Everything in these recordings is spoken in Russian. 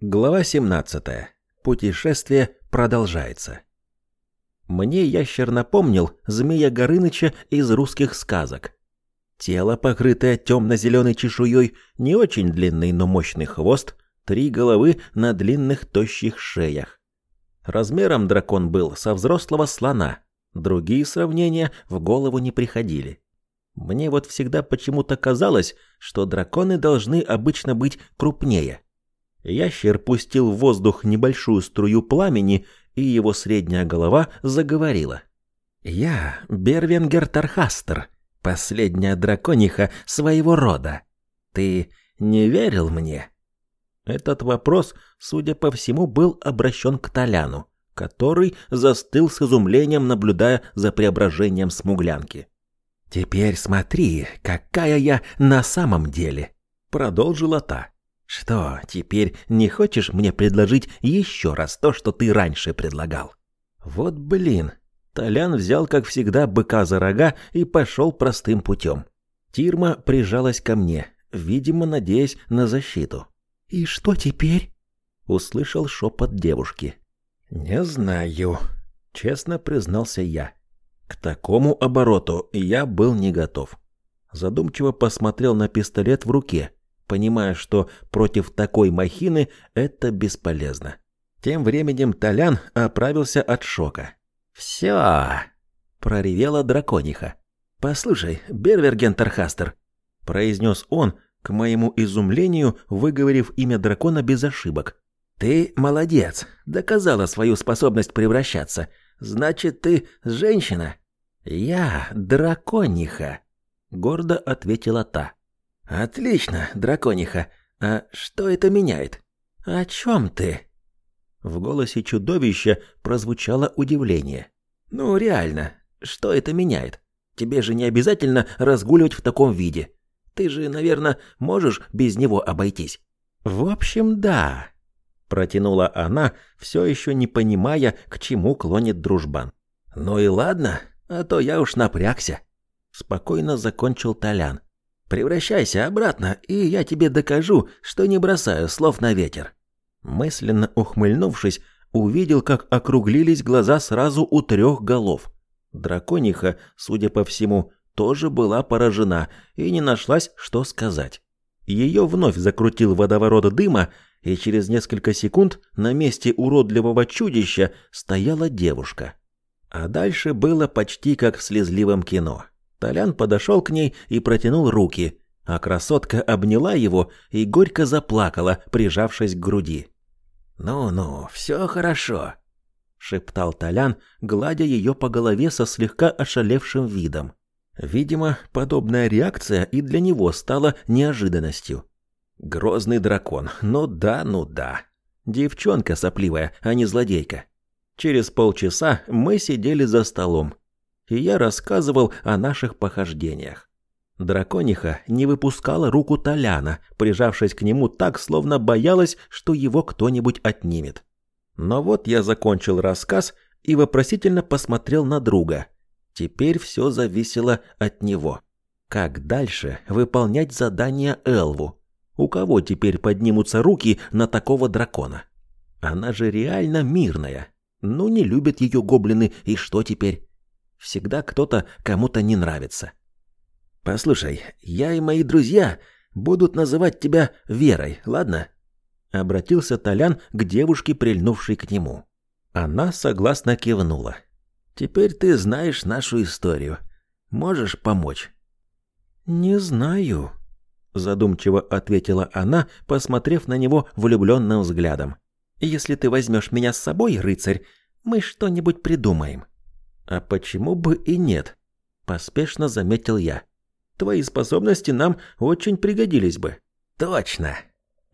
Глава 17. Путешествие продолжается. Мне ящер напомнил змея Горыныча из русских сказок. Тело, покрытое темно-зеленой чешуей, не очень длинный, но мощный хвост, три головы на длинных тощих шеях. Размером дракон был со взрослого слона. Другие сравнения в голову не приходили. Мне вот всегда почему-то казалось, что драконы должны обычно быть крупнее – Ящер пустил в воздух небольшую струю пламени, и его средняя голова заговорила. «Я Бервенгер Тархастер, последняя дракониха своего рода. Ты не верил мне?» Этот вопрос, судя по всему, был обращен к Толяну, который застыл с изумлением, наблюдая за преображением смуглянки. «Теперь смотри, какая я на самом деле», — продолжила та. Что, теперь не хочешь мне предложить еще раз то, что ты раньше предлагал? Вот блин. Толян взял, как всегда, быка за рога и пошел простым путем. Тирма прижалась ко мне, видимо, надеясь на защиту. «И что теперь?» — услышал шепот девушки. «Не знаю», — честно признался я. К такому обороту я был не готов. Задумчиво посмотрел на пистолет в руке — понимая, что против такой махины это бесполезно. Тем временем Толян оправился от шока. «Все!» — проревела дракониха. «Послушай, Берверген Тархастер», — произнес он, к моему изумлению, выговорив имя дракона без ошибок. «Ты молодец, доказала свою способность превращаться. Значит, ты женщина?» «Я дракониха», — гордо ответила та. «Отлично, дракониха. А что это меняет? О чем ты?» В голосе чудовища прозвучало удивление. «Ну, реально, что это меняет? Тебе же не обязательно разгуливать в таком виде. Ты же, наверное, можешь без него обойтись». «В общем, да», — протянула она, все еще не понимая, к чему клонит дружбан. «Ну и ладно, а то я уж напрягся», — спокойно закончил Толян. Превращайся обратно, и я тебе докажу, что не бросаю слов на ветер. Мысленно ухмыльнувшись, увидел, как округлились глаза сразу у трех голов. Дракониха, судя по всему, тоже была поражена и не нашлась, что сказать. Ее вновь закрутил водоворот дыма, и через несколько секунд на месте уродливого чудища стояла девушка. А дальше было почти как в слезливом кино. Толян подошел к ней и протянул руки, а красотка обняла его и горько заплакала, прижавшись к груди. «Ну-ну, все хорошо», — шептал Толян, гладя ее по голове со слегка ошалевшим видом. Видимо, подобная реакция и для него стала неожиданностью. Грозный дракон, ну да, ну да. Девчонка сопливая, а не злодейка. Через полчаса мы сидели за столом, и я рассказывал о наших похождениях. Дракониха не выпускала руку Толяна, прижавшись к нему так, словно боялась, что его кто-нибудь отнимет. Но вот я закончил рассказ и вопросительно посмотрел на друга. Теперь все зависело от него. Как дальше выполнять задание Элву? У кого теперь поднимутся руки на такого дракона? Она же реально мирная. Ну, не любят ее гоблины, и что теперь? Всегда кто-то кому-то не нравится. Послушай, я и мои друзья будут называть тебя Верой, ладно? Обратился Толян к девушке, прильнувшей к нему. Она согласно кивнула. Теперь ты знаешь нашу историю. Можешь помочь? Не знаю, задумчиво ответила она, посмотрев на него влюбленным взглядом. Если ты возьмешь меня с собой, рыцарь, мы что-нибудь придумаем. А почему бы и нет? Поспешно заметил я. Твои способности нам очень пригодились бы. Точно.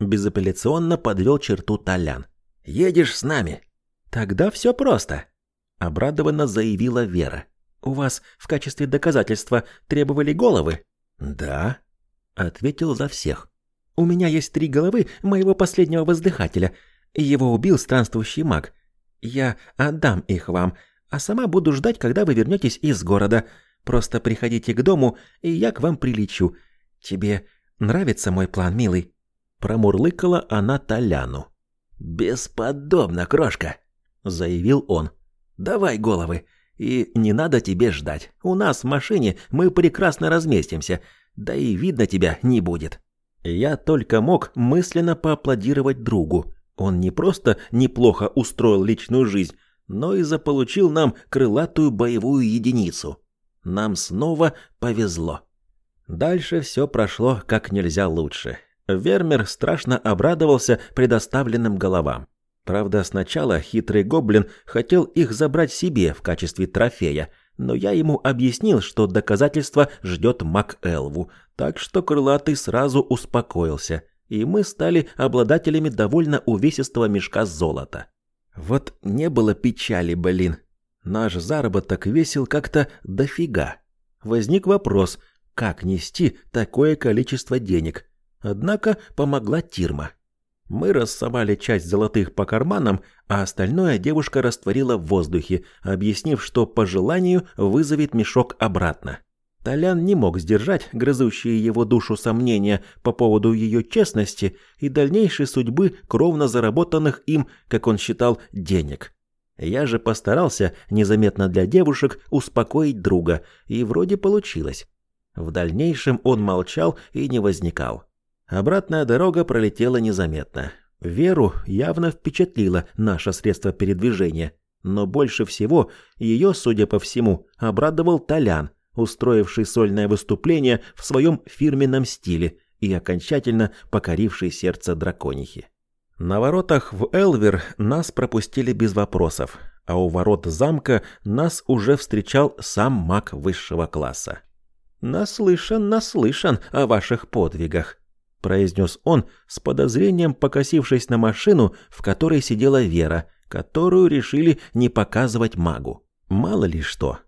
Безапелляционно подвел черту Толян. Едешь с нами. Тогда все просто. Обрадованно заявила Вера. У вас в качестве доказательства требовали головы? Да. Ответил за всех. У меня есть три головы моего последнего воздыхателя. Его убил странствующий маг. Я отдам их вам, а сама буду ждать, когда вы вернетесь из города. Просто приходите к дому, и я к вам прилечу. Тебе нравится мой план, милый?» Промурлыкала она Толяну. «Бесподобно, крошка!» — заявил он. «Давай головы, и не надо тебе ждать. У нас в машине мы прекрасно разместимся, да и видно тебя не будет». Я только мог мысленно поаплодировать другу. Он не просто неплохо устроил личную жизнь, но и заполучил нам крылатую боевую единицу. Нам снова повезло. Дальше все прошло как нельзя лучше. Вермер страшно обрадовался предоставленным головам. Правда, сначала хитрый гоблин хотел их забрать себе в качестве трофея, но я ему объяснил, что доказательство ждет Мак Элву, так что крылатый сразу успокоился, и мы стали обладателями довольно увесистого мешка золота. Вот не было печали, блин. Наш заработок весил как-то дофига. Возник вопрос, как нести такое количество денег. Однако помогла Тирма. Мы рассовали часть золотых по карманам, а остальное девушка растворила в воздухе, объяснив, что по желанию вызовет мешок обратно. Толян не мог сдержать грызущие его душу сомнения по поводу ее честности и дальнейшей судьбы кровно заработанных им, как он считал, денег. Я же постарался незаметно для девушек успокоить друга, и вроде получилось. В дальнейшем он молчал и не возникал. Обратная дорога пролетела незаметно. Веру явно впечатлило наше средство передвижения, но больше всего ее, судя по всему, обрадовал Толян, устроивший сольное выступление в своем фирменном стиле и окончательно покоривший сердце драконихи. На воротах в Элвер нас пропустили без вопросов, а у ворот замка нас уже встречал сам маг высшего класса. «Наслышан, наслышан о ваших подвигах», — произнес он, с подозрением покосившись на машину, в которой сидела Вера, которую решили не показывать магу. Мало ли что.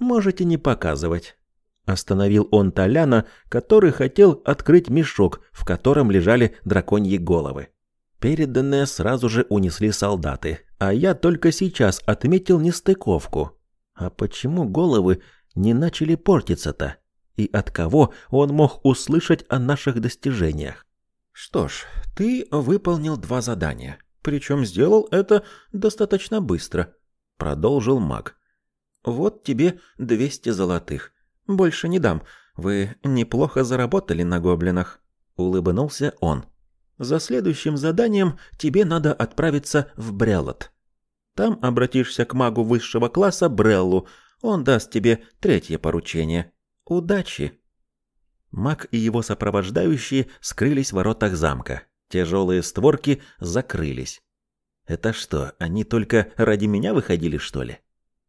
Можете не показывать. Остановил он Толяна, который хотел открыть мешок, в котором лежали драконьи головы. Переданные сразу же унесли солдаты, а я только сейчас отметил нестыковку. А почему головы не начали портиться-то? И от кого он мог услышать о наших достижениях? Что ж, ты выполнил два задания, причем сделал это достаточно быстро, продолжил маг. Вот тебе двести золотых. Больше не дам. Вы неплохо заработали на гоблинах. Улыбнулся он. За следующим заданием тебе надо отправиться в Брелот. Там обратишься к магу высшего класса Бреллу. Он даст тебе третье поручение. Удачи. Маг и его сопровождающие скрылись в воротах замка. Тяжелые створки закрылись. Это что, они только ради меня выходили, что ли?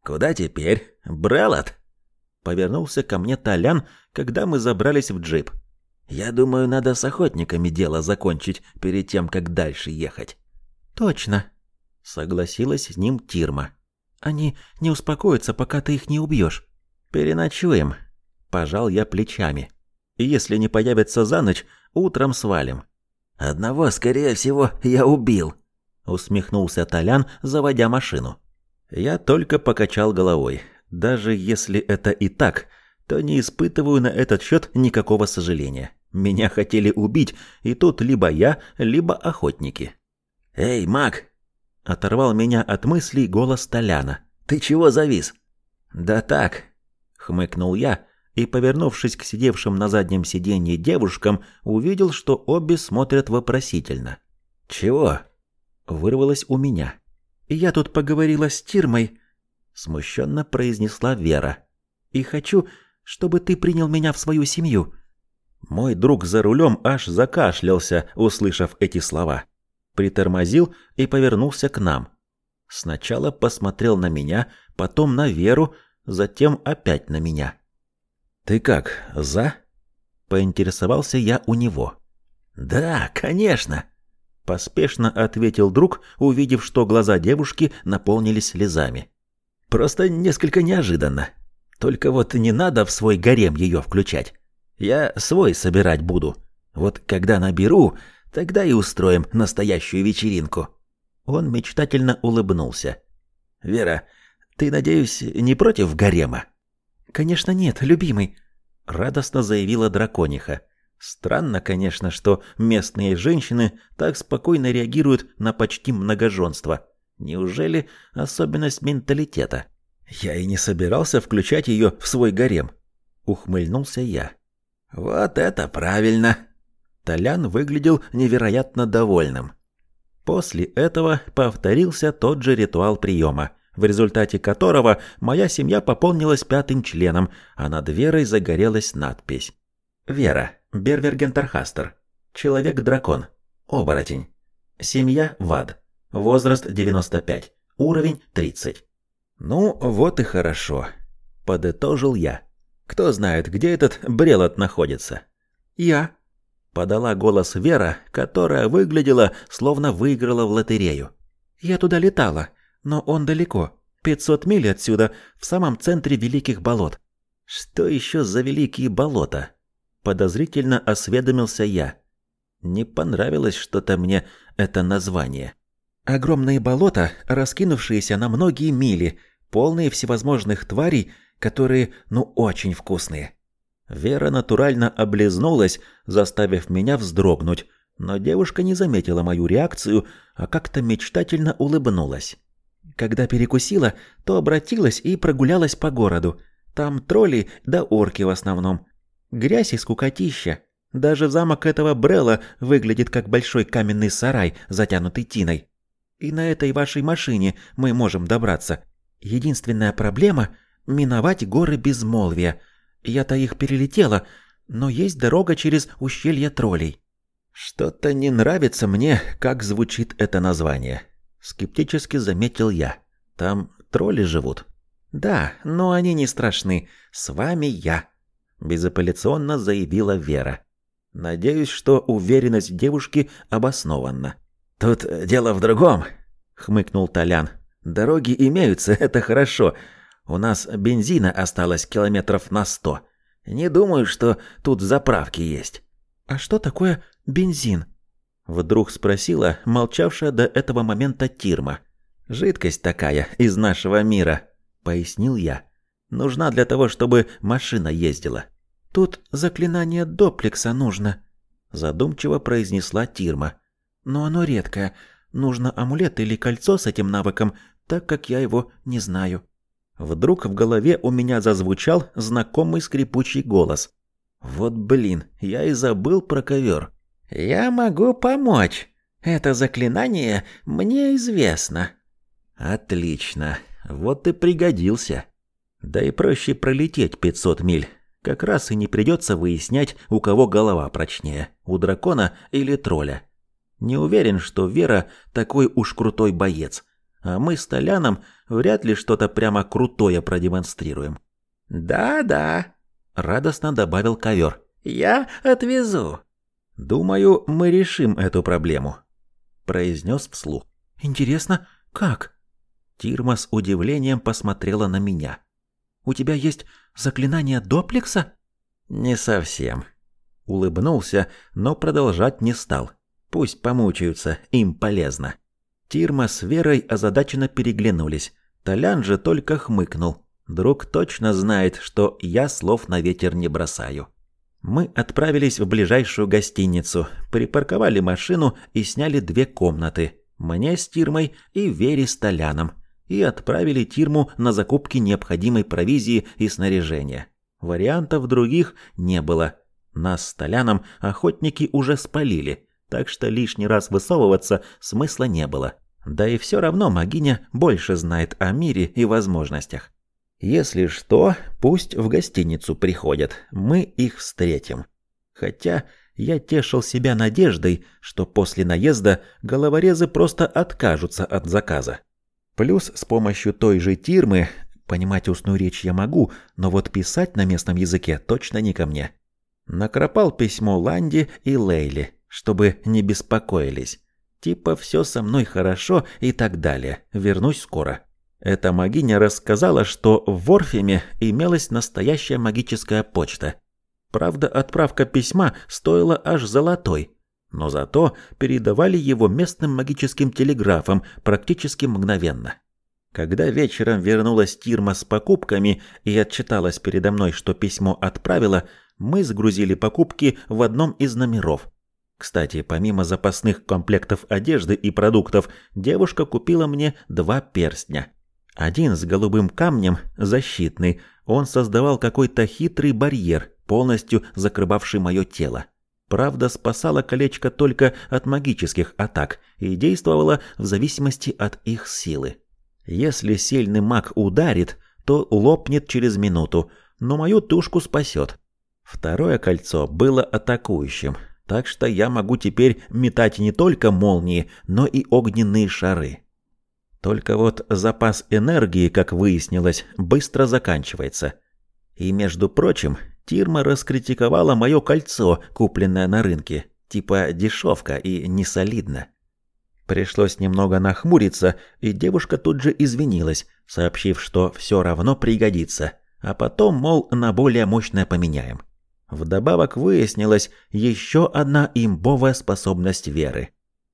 «Куда теперь? Брелот?» Повернулся ко мне Толян, когда мы забрались в джип. «Я думаю, надо с охотниками дело закончить перед тем, как дальше ехать». «Точно», — согласилась с ним Тирма. «Они не успокоятся, пока ты их не убьешь». «Переночуем», — пожал я плечами. «Если не появятся за ночь, утром свалим». «Одного, скорее всего, я убил», — усмехнулся Толян, заводя машину. Я только покачал головой. Даже если это и так, то не испытываю на этот счет никакого сожаления. Меня хотели убить, и тут либо я, либо охотники. «Эй, маг!» — оторвал меня от мыслей голос Толяна. «Ты чего завис?» «Да так», — хмыкнул я, и, повернувшись к сидевшим на заднем сиденье девушкам, увидел, что обе смотрят вопросительно. «Чего?» — вырвалось у меня. «Я тут поговорила с Тирмой», — смущенно произнесла Вера. «И хочу, чтобы ты принял меня в свою семью». Мой друг за рулем аж закашлялся, услышав эти слова. Притормозил и повернулся к нам. Сначала посмотрел на меня, потом на Веру, затем опять на меня. «Ты как, за?» — поинтересовался я у него. «Да, конечно!» Поспешно ответил друг, увидев, что глаза девушки наполнились слезами. Просто несколько неожиданно. Только вот не надо в свой гарем ее включать. Я свой собирать буду. Вот когда наберу, тогда и устроим настоящую вечеринку. Он мечтательно улыбнулся. Вера, ты, надеюсь, не против гарема? Конечно нет, любимый, радостно заявила дракониха. Странно, конечно, что местные женщины так спокойно реагируют на почти многоженство. Неужели особенность менталитета? Я и не собирался включать ее в свой гарем. Ухмыльнулся я. Вот это правильно. Толян выглядел невероятно довольным. После этого повторился тот же ритуал приема, в результате которого моя семья пополнилась пятым членом, а над Верой загорелась надпись. «Вера, Бервергентархастер, Человек-дракон, Оборотень, Семья Вад, Возраст 95, Уровень 30». «Ну, вот и хорошо», – подытожил я. «Кто знает, где этот Брелот находится?» «Я», Подала голос Вера, которая выглядела, словно выиграла в лотерею. «Я туда летала, но он далеко. 500 миль отсюда, в самом центре Великих Болот». «Что еще за Великие Болота?» Подозрительно осведомился я. Не понравилось что-то мне это название. Огромные болота, раскинувшиеся на многие мили, полные всевозможных тварей, которые, ну, очень вкусные. Вера натурально облизнулась, заставив меня вздрогнуть, но девушка не заметила мою реакцию, а как-то мечтательно улыбнулась. Когда перекусила, то обратилась и прогулялась по городу. Там тролли да орки в основном. Грязь и скукотища. Даже замок этого Брелла выглядит как большой каменный сарай, затянутый тиной. И на этой вашей машине мы можем добраться. Единственная проблема – миновать горы безмолвия – я-то их перелетела, но есть дорога через ущелье троллей. Что-то не нравится мне, как звучит это название. Скептически заметил я. Там тролли живут. Да, но они не страшны. С вами я. Безапелляционно заявила Вера. Надеюсь, что уверенность девушки обоснована. Тут дело в другом, хмыкнул Толян. Дороги имеются, это хорошо. У нас бензина осталось километров на сто. Не думаю, что тут заправки есть. А что такое бензин? Вдруг спросила молчавшая до этого момента Тирма. Жидкость такая из нашего мира, пояснил я. Нужна для того, чтобы машина ездила. Тут заклинание доплекса нужно, задумчиво произнесла Тирма. Но оно редкое. Нужно амулет или кольцо с этим навыком, так как я его не знаю. Вдруг в голове у меня зазвучал знакомый скрипучий голос. Вот блин, я и забыл про ковер. «Я могу помочь. Это заклинание мне известно». «Отлично. Вот и пригодился. Да и проще пролететь 500 миль. Как раз и не придется выяснять, у кого голова прочнее, у дракона или тролля. Не уверен, что Вера такой уж крутой боец а мы с Толяном вряд ли что-то прямо крутое продемонстрируем. «Да-да», — радостно добавил ковер. «Я отвезу». «Думаю, мы решим эту проблему», — произнес вслух. «Интересно, как?» Тирма с удивлением посмотрела на меня. «У тебя есть заклинание доплекса?» «Не совсем». Улыбнулся, но продолжать не стал. Пусть помучаются, им полезно. Тирма с Верой озадаченно переглянулись. Толян же только хмыкнул. Друг точно знает, что я слов на ветер не бросаю. Мы отправились в ближайшую гостиницу, припарковали машину и сняли две комнаты. Мне с Тирмой и Вере с Толяном. И отправили Тирму на закупки необходимой провизии и снаряжения. Вариантов других не было. Нас с Толяном охотники уже спалили, так что лишний раз высовываться смысла не было. Да и все равно Магиня больше знает о мире и возможностях. Если что, пусть в гостиницу приходят, мы их встретим. Хотя я тешил себя надеждой, что после наезда головорезы просто откажутся от заказа. Плюс с помощью той же Тирмы, понимать устную речь я могу, но вот писать на местном языке точно не ко мне. Накропал письмо Ланди и Лейли, чтобы не беспокоились. Типа все со мной хорошо и так далее. Вернусь скоро. Эта магиня рассказала, что в Ворфеме имелась настоящая магическая почта. Правда, отправка письма стоила аж золотой, но зато передавали его местным магическим телеграфом практически мгновенно. Когда вечером вернулась Тирма с покупками и отчиталась передо мной, что письмо отправила, Мы сгрузили покупки в одном из номеров. Кстати, помимо запасных комплектов одежды и продуктов, девушка купила мне два перстня. Один с голубым камнем, защитный, он создавал какой-то хитрый барьер, полностью закрывавший мое тело. Правда, спасало колечко только от магических атак и действовало в зависимости от их силы. Если сильный маг ударит, то лопнет через минуту, но мою тушку спасет. Второе кольцо было атакующим, так что я могу теперь метать не только молнии, но и огненные шары. Только вот запас энергии, как выяснилось, быстро заканчивается. И, между прочим, Тирма раскритиковала мое кольцо, купленное на рынке. Типа дешевка и несолидно. Пришлось немного нахмуриться, и девушка тут же извинилась, сообщив, что все равно пригодится, а потом, мол, на более мощное поменяем. Вдобавок выяснилась еще одна имбовая способность веры.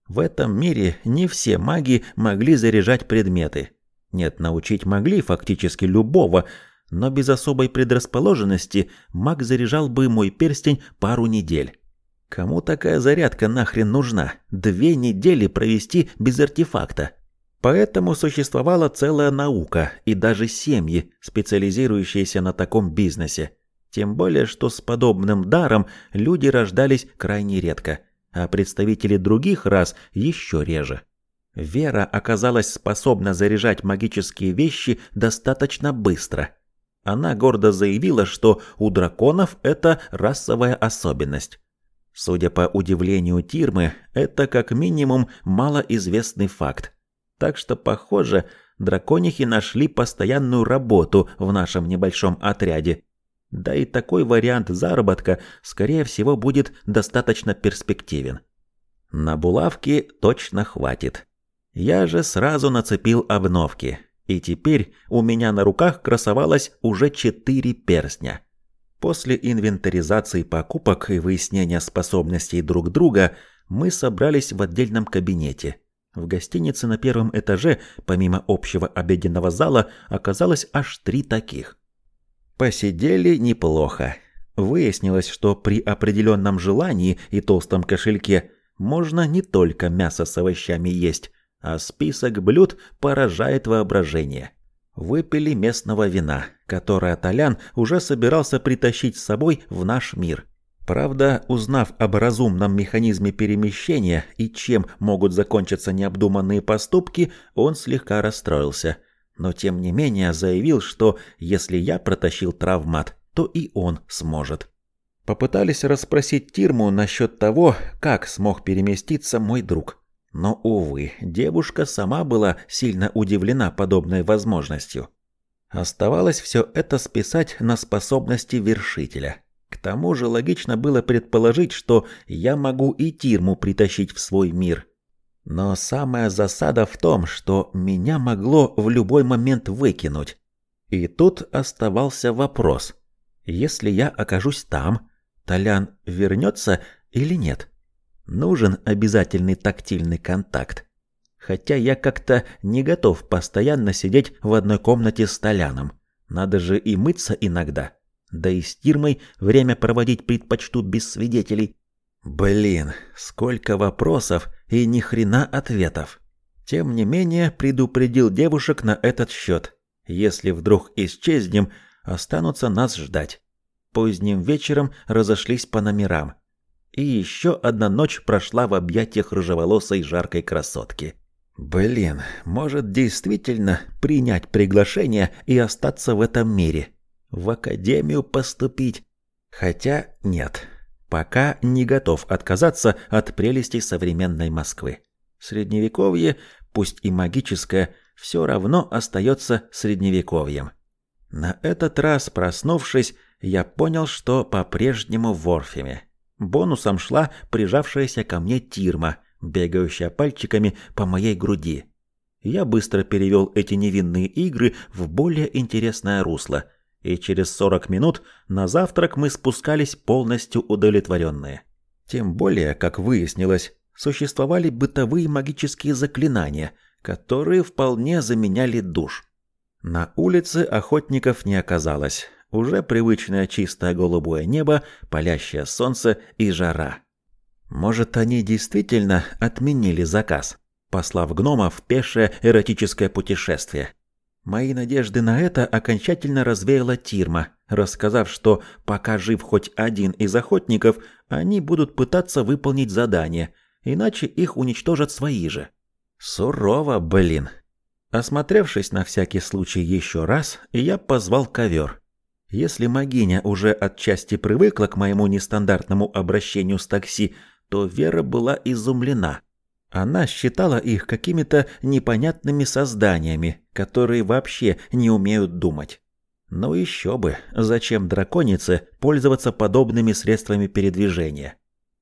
В этом мире не все маги могли заряжать предметы. Нет, научить могли фактически любого, но без особой предрасположенности маг заряжал бы мой перстень пару недель. Кому такая зарядка нахрен нужна? Две недели провести без артефакта. Поэтому существовала целая наука и даже семьи, специализирующиеся на таком бизнесе. Тем более, что с подобным даром люди рождались крайне редко, а представители других рас еще реже. Вера оказалась способна заряжать магические вещи достаточно быстро. Она гордо заявила, что у драконов это расовая особенность. Судя по удивлению Тирмы, это как минимум малоизвестный факт. Так что, похоже, драконихи нашли постоянную работу в нашем небольшом отряде да и такой вариант заработка, скорее всего, будет достаточно перспективен. На булавки точно хватит. Я же сразу нацепил обновки, и теперь у меня на руках красовалось уже четыре перстня. После инвентаризации покупок и выяснения способностей друг друга мы собрались в отдельном кабинете. В гостинице на первом этаже, помимо общего обеденного зала, оказалось аж три таких – Посидели неплохо. Выяснилось, что при определенном желании и толстом кошельке можно не только мясо с овощами есть, а список блюд поражает воображение. Выпили местного вина, которое Толян уже собирался притащить с собой в наш мир. Правда, узнав об разумном механизме перемещения и чем могут закончиться необдуманные поступки, он слегка расстроился – но тем не менее заявил, что если я протащил травмат, то и он сможет. Попытались расспросить Тирму насчет того, как смог переместиться мой друг. Но, увы, девушка сама была сильно удивлена подобной возможностью. Оставалось все это списать на способности вершителя. К тому же логично было предположить, что я могу и Тирму притащить в свой мир, но самая засада в том, что меня могло в любой момент выкинуть. И тут оставался вопрос. Если я окажусь там, Толян вернется или нет? Нужен обязательный тактильный контакт. Хотя я как-то не готов постоянно сидеть в одной комнате с Толяном. Надо же и мыться иногда. Да и с Тирмой время проводить предпочту без свидетелей. Блин, сколько вопросов и ни хрена ответов. Тем не менее, предупредил девушек на этот счет. Если вдруг исчезнем, останутся нас ждать. Поздним вечером разошлись по номерам. И еще одна ночь прошла в объятиях рыжеволосой жаркой красотки. Блин, может действительно принять приглашение и остаться в этом мире? В академию поступить? Хотя нет. Пока не готов отказаться от прелестей современной Москвы. Средневековье, пусть и магическое, все равно остается средневековьем. На этот раз, проснувшись, я понял, что по-прежнему в Орфеме. Бонусом шла прижавшаяся ко мне Тирма, бегающая пальчиками по моей груди. Я быстро перевел эти невинные игры в более интересное русло – и через 40 минут на завтрак мы спускались полностью удовлетворенные. Тем более, как выяснилось, существовали бытовые магические заклинания, которые вполне заменяли душ. На улице охотников не оказалось, уже привычное чистое голубое небо, палящее солнце и жара. Может, они действительно отменили заказ, послав гнома в пешее эротическое путешествие. Мои надежды на это окончательно развеяла Тирма, рассказав, что пока жив хоть один из охотников, они будут пытаться выполнить задание, иначе их уничтожат свои же. Сурово, блин. Осмотревшись на всякий случай еще раз, я позвал ковер. Если магиня уже отчасти привыкла к моему нестандартному обращению с такси, то Вера была изумлена. Она считала их какими-то непонятными созданиями, которые вообще не умеют думать. Но еще бы, зачем драконице пользоваться подобными средствами передвижения?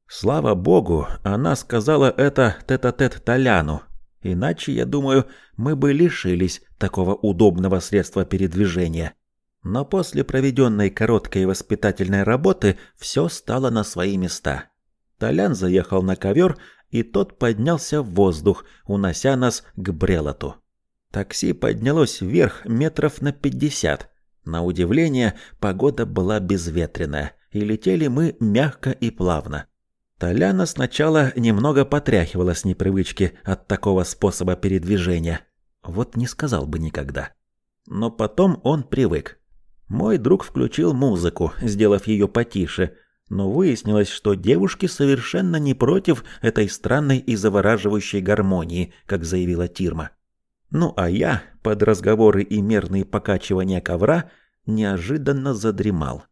Слава богу, она сказала это тет-а-тет -тет Толяну. Иначе, я думаю, мы бы лишились такого удобного средства передвижения. Но после проведенной короткой воспитательной работы все стало на свои места. Толян заехал на ковер и тот поднялся в воздух, унося нас к Брелоту. Такси поднялось вверх метров на пятьдесят. На удивление, погода была безветренная, и летели мы мягко и плавно. Толяна сначала немного потряхивала с непривычки от такого способа передвижения. Вот не сказал бы никогда. Но потом он привык. Мой друг включил музыку, сделав ее потише, но выяснилось, что девушки совершенно не против этой странной и завораживающей гармонии, как заявила Тирма. Ну а я, под разговоры и мерные покачивания ковра, неожиданно задремал.